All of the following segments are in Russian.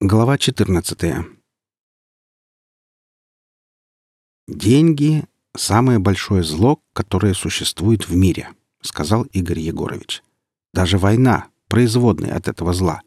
Глава 14. Деньги — самое большое зло, которое существует в мире, сказал Игорь Егорович. Даже война — производная от этого зла.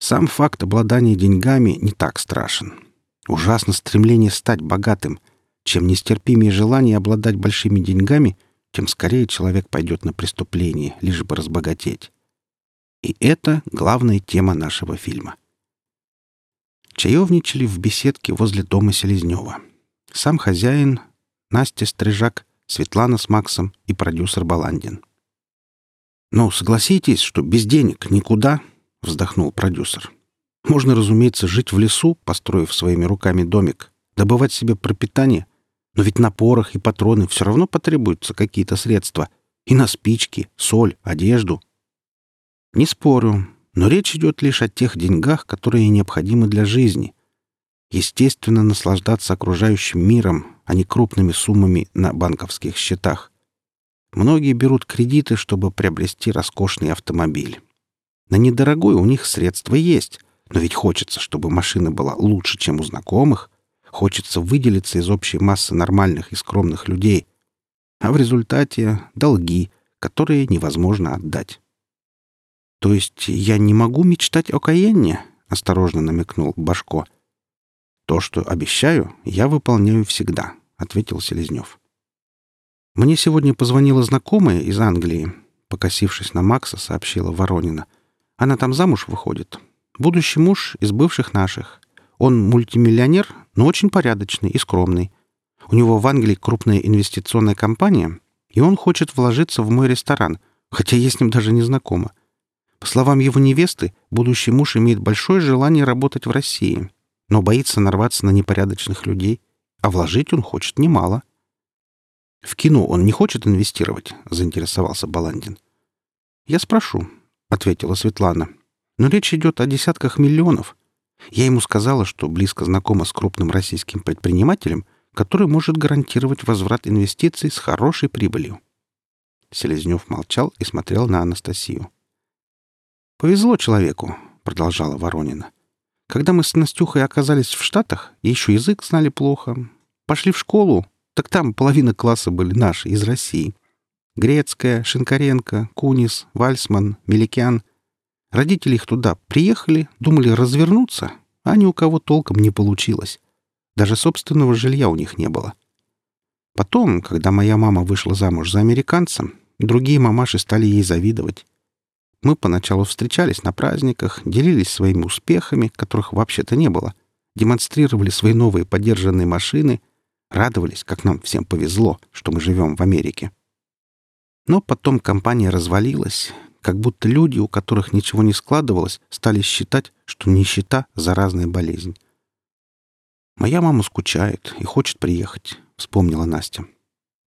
Сам факт обладания деньгами не так страшен. Ужасно стремление стать богатым. Чем нестерпимее желание обладать большими деньгами, тем скорее человек пойдет на преступление, лишь бы разбогатеть. И это главная тема нашего фильма — Чаевничали в беседке возле дома Селезнева. Сам хозяин, Настя Стрижак, Светлана с Максом и продюсер Баландин. «Ну, согласитесь, что без денег никуда», — вздохнул продюсер. «Можно, разумеется, жить в лесу, построив своими руками домик, добывать себе пропитание, но ведь на порох и патроны все равно потребуются какие-то средства. И на спички, соль, одежду». «Не спорю, но речь идет лишь о тех деньгах, которые необходимы для жизни. Естественно, наслаждаться окружающим миром, а не крупными суммами на банковских счетах. Многие берут кредиты, чтобы приобрести роскошный автомобиль. На недорогой у них средства есть, но ведь хочется, чтобы машина была лучше, чем у знакомых. Хочется выделиться из общей массы нормальных и скромных людей. А в результате — долги, которые невозможно отдать. «То есть я не могу мечтать о Каенне?» — осторожно намекнул Башко. «То, что обещаю, я выполняю всегда», — ответил Селезнев. «Мне сегодня позвонила знакомая из Англии», — покосившись на Макса, сообщила Воронина. «Она там замуж выходит. Будущий муж из бывших наших. Он мультимиллионер, но очень порядочный и скромный. У него в Англии крупная инвестиционная компания, и он хочет вложиться в мой ресторан, хотя я с ним даже не знакома. По словам его невесты, будущий муж имеет большое желание работать в России, но боится нарваться на непорядочных людей, а вложить он хочет немало. «В кино он не хочет инвестировать?» — заинтересовался Баландин. «Я спрошу», — ответила Светлана. «Но речь идет о десятках миллионов. Я ему сказала, что близко знакома с крупным российским предпринимателем, который может гарантировать возврат инвестиций с хорошей прибылью». Селезнев молчал и смотрел на Анастасию. «Повезло человеку», — продолжала Воронина. «Когда мы с Настюхой оказались в Штатах, еще язык знали плохо. Пошли в школу, так там половина класса были наши, из России. Грецкая, Шинкаренко, Кунис, Вальсман, Меликян. Родители их туда приехали, думали развернуться, а ни у кого толком не получилось. Даже собственного жилья у них не было. Потом, когда моя мама вышла замуж за американца, другие мамаши стали ей завидовать. Мы поначалу встречались на праздниках, делились своими успехами, которых вообще-то не было, демонстрировали свои новые подержанные машины, радовались, как нам всем повезло, что мы живем в Америке. Но потом компания развалилась, как будто люди, у которых ничего не складывалось, стали считать, что нищета — заразная болезнь. «Моя мама скучает и хочет приехать», — вспомнила Настя.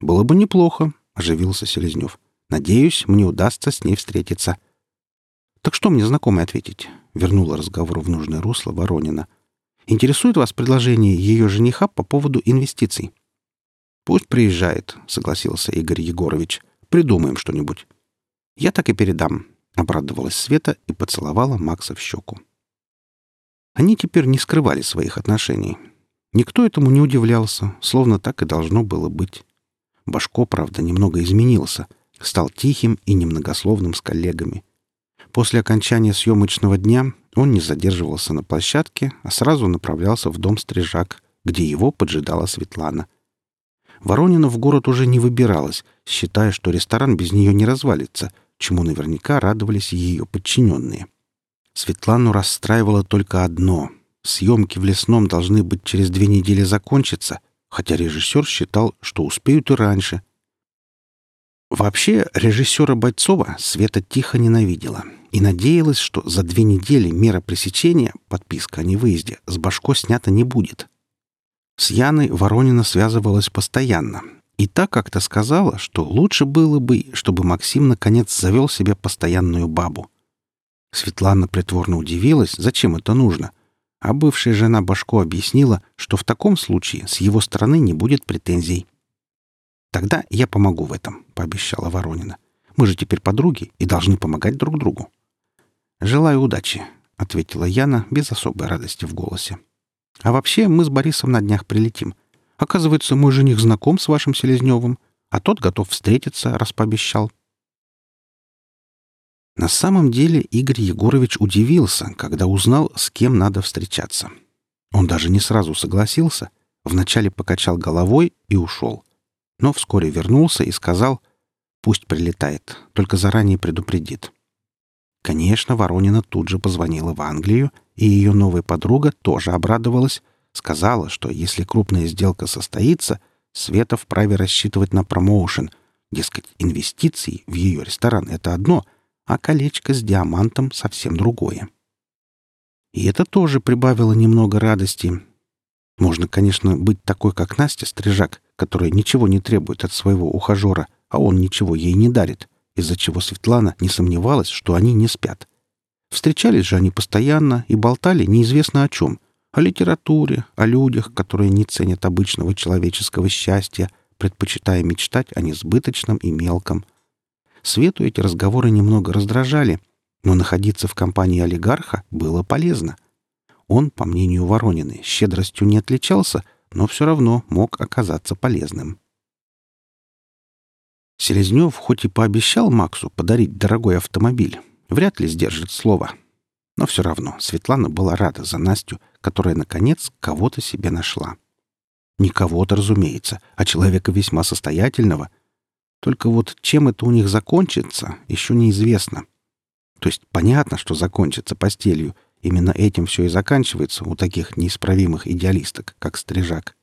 «Было бы неплохо», — оживился Селезнев. «Надеюсь, мне удастся с ней встретиться». «Так что мне знакомый ответить?» — вернула разговор в нужное русло Воронина. «Интересует вас предложение ее жениха по поводу инвестиций?» «Пусть приезжает», — согласился Игорь Егорович. «Придумаем что-нибудь». «Я так и передам», — обрадовалась Света и поцеловала Макса в щеку. Они теперь не скрывали своих отношений. Никто этому не удивлялся, словно так и должно было быть. Башко, правда, немного изменился, стал тихим и немногословным с коллегами — После окончания съемочного дня он не задерживался на площадке, а сразу направлялся в дом Стрижак, где его поджидала Светлана. Воронина в город уже не выбиралась, считая, что ресторан без нее не развалится, чему наверняка радовались ее подчиненные. Светлану расстраивало только одно — съемки в лесном должны быть через две недели закончиться, хотя режиссер считал, что успеют и раньше. Вообще, режиссера Бойцова Света тихо ненавидела — и надеялась, что за две недели мера пресечения, подписка о невыезде, с Башко снята не будет. С Яной Воронина связывалась постоянно, и так как-то сказала, что лучше было бы, чтобы Максим наконец завел себе постоянную бабу. Светлана притворно удивилась, зачем это нужно, а бывшая жена Башко объяснила, что в таком случае с его стороны не будет претензий. «Тогда я помогу в этом», — пообещала Воронина. «Мы же теперь подруги и должны помогать друг другу». «Желаю удачи», — ответила Яна без особой радости в голосе. «А вообще мы с Борисом на днях прилетим. Оказывается, мой жених знаком с вашим Селезневым, а тот готов встретиться, раз пообещал». На самом деле Игорь Егорович удивился, когда узнал, с кем надо встречаться. Он даже не сразу согласился, вначале покачал головой и ушел. Но вскоре вернулся и сказал, пусть прилетает, только заранее предупредит. Конечно, Воронина тут же позвонила в Англию, и ее новая подруга тоже обрадовалась, сказала, что если крупная сделка состоится, Света вправе рассчитывать на промоушен. Дескать, инвестиции в ее ресторан — это одно, а колечко с диамантом — совсем другое. И это тоже прибавило немного радости. Можно, конечно, быть такой, как Настя Стрижак, которая ничего не требует от своего ухажера, а он ничего ей не дарит — из-за чего Светлана не сомневалась, что они не спят. Встречались же они постоянно и болтали неизвестно о чем. О литературе, о людях, которые не ценят обычного человеческого счастья, предпочитая мечтать о несбыточном и мелком. Свету эти разговоры немного раздражали, но находиться в компании олигарха было полезно. Он, по мнению Воронины, щедростью не отличался, но все равно мог оказаться полезным. Селезнев хоть и пообещал Максу подарить дорогой автомобиль, вряд ли сдержит слово. Но все равно Светлана была рада за Настю, которая, наконец, кого-то себе нашла. Не кого-то, разумеется, а человека весьма состоятельного. Только вот чем это у них закончится, еще неизвестно. То есть понятно, что закончится постелью. Именно этим все и заканчивается у таких неисправимых идеалисток, как Стрижак.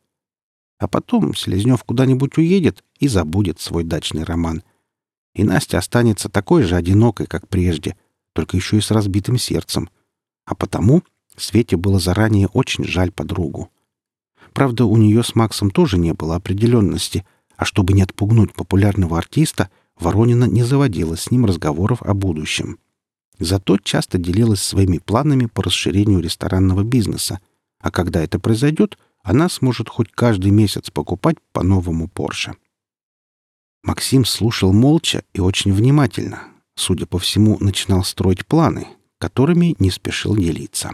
А потом Селезнев куда-нибудь уедет и забудет свой дачный роман. И Настя останется такой же одинокой, как прежде, только еще и с разбитым сердцем. А потому Свете было заранее очень жаль подругу. Правда, у нее с Максом тоже не было определенности, а чтобы не отпугнуть популярного артиста, Воронина не заводила с ним разговоров о будущем. Зато часто делилась своими планами по расширению ресторанного бизнеса, а когда это произойдет, она сможет хоть каждый месяц покупать по новому Порше. Максим слушал молча и очень внимательно. Судя по всему, начинал строить планы, которыми не спешил делиться.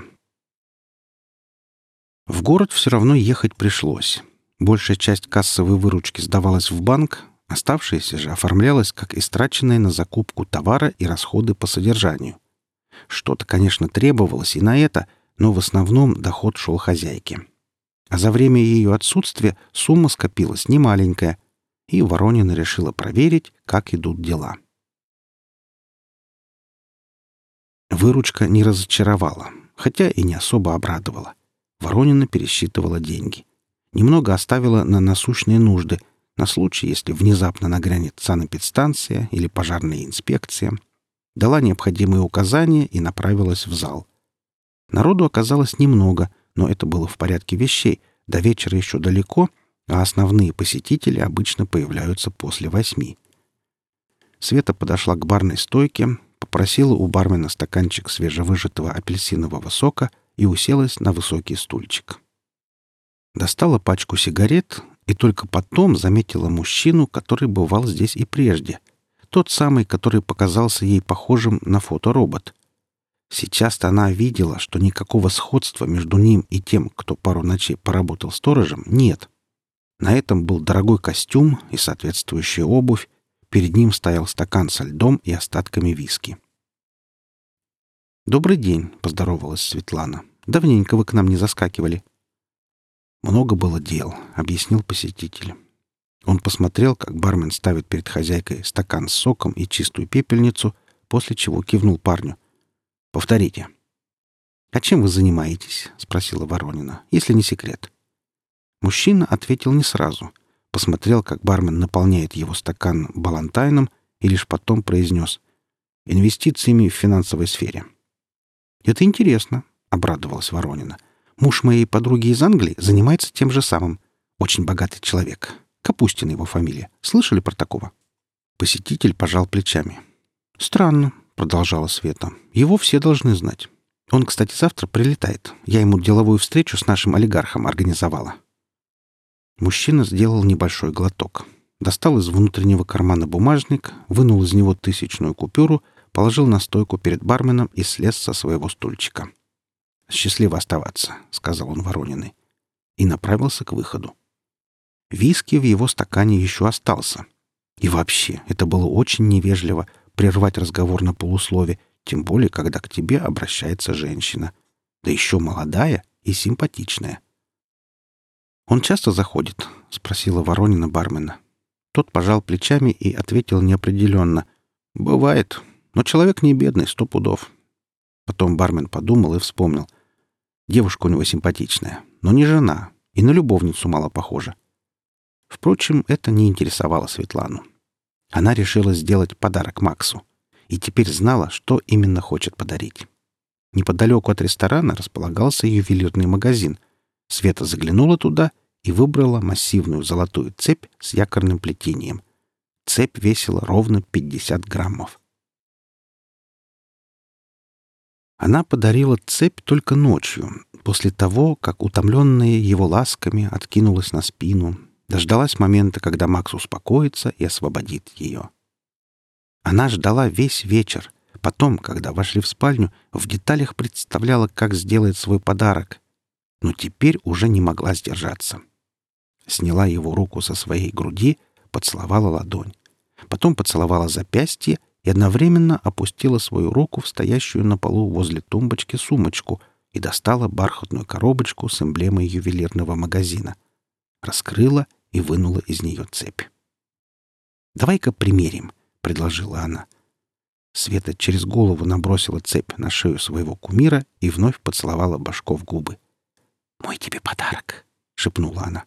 В город все равно ехать пришлось. Большая часть кассовой выручки сдавалась в банк, оставшаяся же оформлялась как истраченная на закупку товара и расходы по содержанию. Что-то, конечно, требовалось и на это, но в основном доход шел хозяйке. А за время ее отсутствия сумма скопилась немаленькая, и Воронина решила проверить, как идут дела. Выручка не разочаровала, хотя и не особо обрадовала. Воронина пересчитывала деньги. Немного оставила на насущные нужды, на случай, если внезапно нагрянет санэпидстанция или пожарная инспекция. Дала необходимые указания и направилась в зал. Народу оказалось немного — но это было в порядке вещей. До вечера еще далеко, а основные посетители обычно появляются после восьми. Света подошла к барной стойке, попросила у бармена стаканчик свежевыжатого апельсинового сока и уселась на высокий стульчик. Достала пачку сигарет и только потом заметила мужчину, который бывал здесь и прежде. Тот самый, который показался ей похожим на фоторобот. Сейчас-то она видела, что никакого сходства между ним и тем, кто пару ночей поработал сторожем, нет. На этом был дорогой костюм и соответствующая обувь. Перед ним стоял стакан со льдом и остатками виски. «Добрый день», — поздоровалась Светлана. «Давненько вы к нам не заскакивали». «Много было дел», — объяснил посетитель. Он посмотрел, как бармен ставит перед хозяйкой стакан с соком и чистую пепельницу, после чего кивнул парню. Повторите. «А чем вы занимаетесь?» — спросила Воронина, если не секрет. Мужчина ответил не сразу. Посмотрел, как бармен наполняет его стакан балантайном и лишь потом произнес «инвестициями в финансовой сфере». «Это интересно», — обрадовалась Воронина. «Муж моей подруги из Англии занимается тем же самым. Очень богатый человек. Капустин его фамилия. Слышали про такого?» Посетитель пожал плечами. «Странно. — продолжала Света. «Его все должны знать. Он, кстати, завтра прилетает. Я ему деловую встречу с нашим олигархом организовала». Мужчина сделал небольшой глоток. Достал из внутреннего кармана бумажник, вынул из него тысячную купюру, положил на стойку перед барменом и слез со своего стульчика. — «Счастливо оставаться», — сказал он Ворониной. И направился к выходу. Виски в его стакане еще остался. И вообще, это было очень невежливо прервать разговор на полуслове, тем более, когда к тебе обращается женщина. Да еще молодая и симпатичная. «Он часто заходит?» — спросила Воронина бармена. Тот пожал плечами и ответил неопределенно. «Бывает, но человек не бедный, сто пудов». Потом бармен подумал и вспомнил. Девушка у него симпатичная, но не жена, и на любовницу мало похожа. Впрочем, это не интересовало Светлану. Она решила сделать подарок Максу и теперь знала, что именно хочет подарить. Неподалеку от ресторана располагался ювелирный магазин. Света заглянула туда и выбрала массивную золотую цепь с якорным плетением. Цепь весила ровно 50 граммов. Она подарила цепь только ночью, после того, как утомленная его ласками откинулась на спину, дождалась момента, когда Макс успокоится и освободит ее. Она ждала весь вечер. Потом, когда вошли в спальню, в деталях представляла, как сделает свой подарок. Но теперь уже не могла сдержаться. Сняла его руку со своей груди, поцеловала ладонь. Потом поцеловала запястье и одновременно опустила свою руку в стоящую на полу возле тумбочки сумочку и достала бархатную коробочку с эмблемой ювелирного магазина. Раскрыла и вынула из нее цепь. «Давай-ка примерим», — предложила она. Света через голову набросила цепь на шею своего кумира и вновь поцеловала Башко в губы. «Мой тебе подарок», — шепнула она.